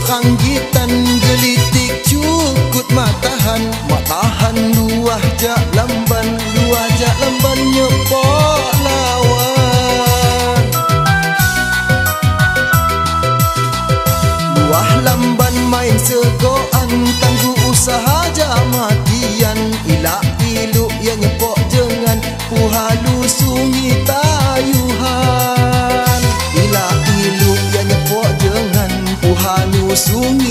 Beranggitan gelitik cukut matahan. Matahan luah jak lamban Luah jak lamban nyepor. 诉你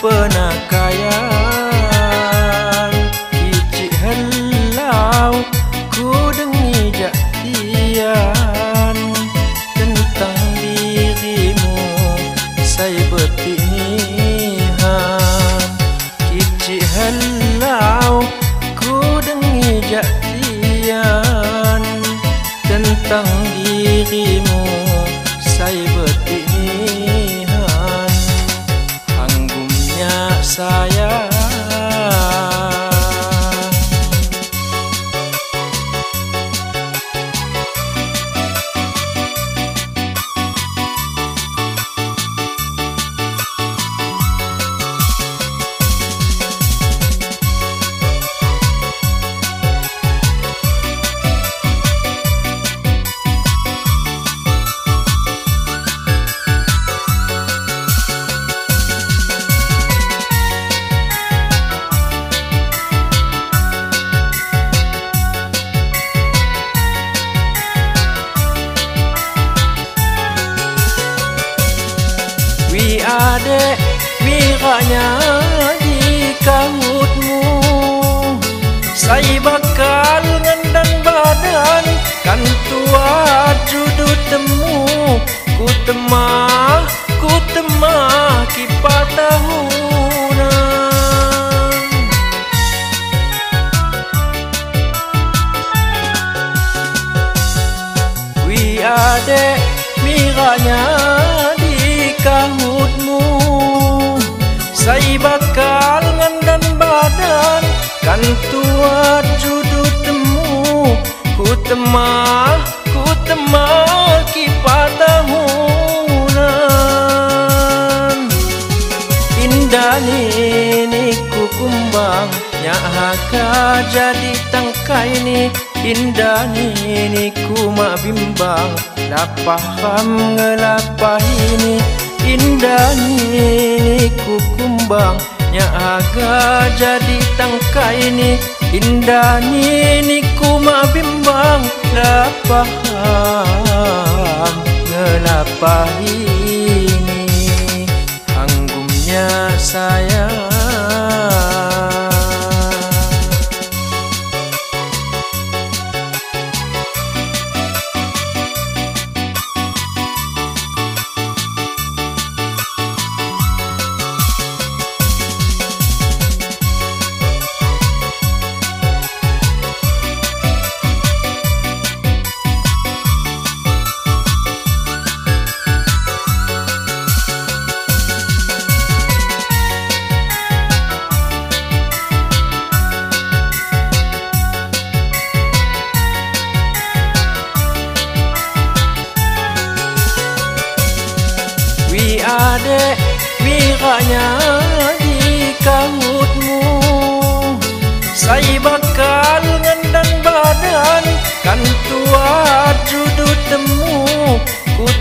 pernah kaya. Indah ni ni ku kumbang Nyak haka jadi tangkai ni. Indah ni ni ku mak bimbang Lapah ham ngelapah ini Indah ni ni ku kumbang Nyak haga jadi tangkai ni. Indah ni ni ku mak bimbang Lapah ham ngelapah ini Hanggumnya saya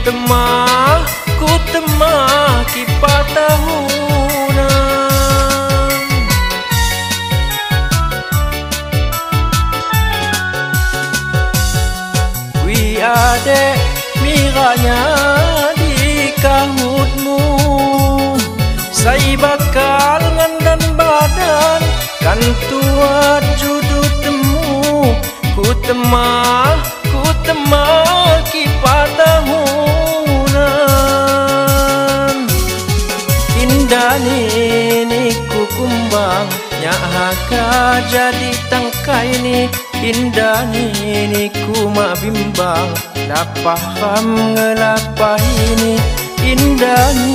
Ku temah, ni ni ku kumbang Nyak haka jadi tangkai ni. Indah ni ni ku mak bimbang Lapah ham ngelapah ini Indah ni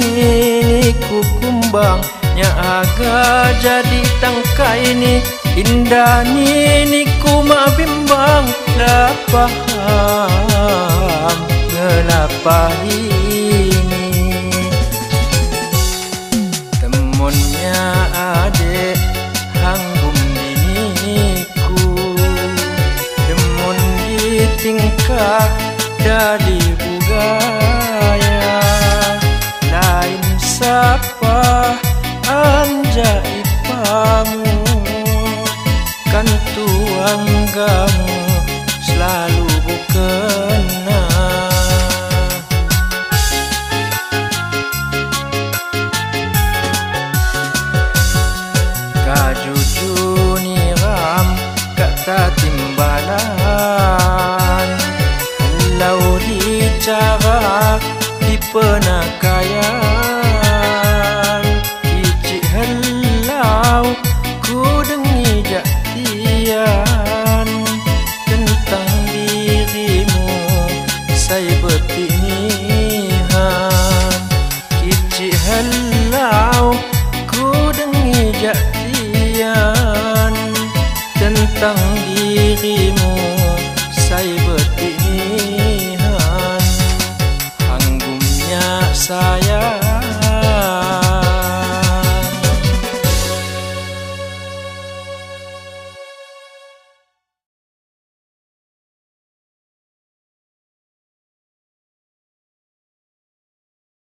ni ku kumbang Nyak haga jadi tangkai ni. Indah ni ni ku mak bimbang Lapah ham ngelapah ini adik hanggum diniku Demun di tingkah dari budaya Lain sapa anja ipamu Kan tuang kamu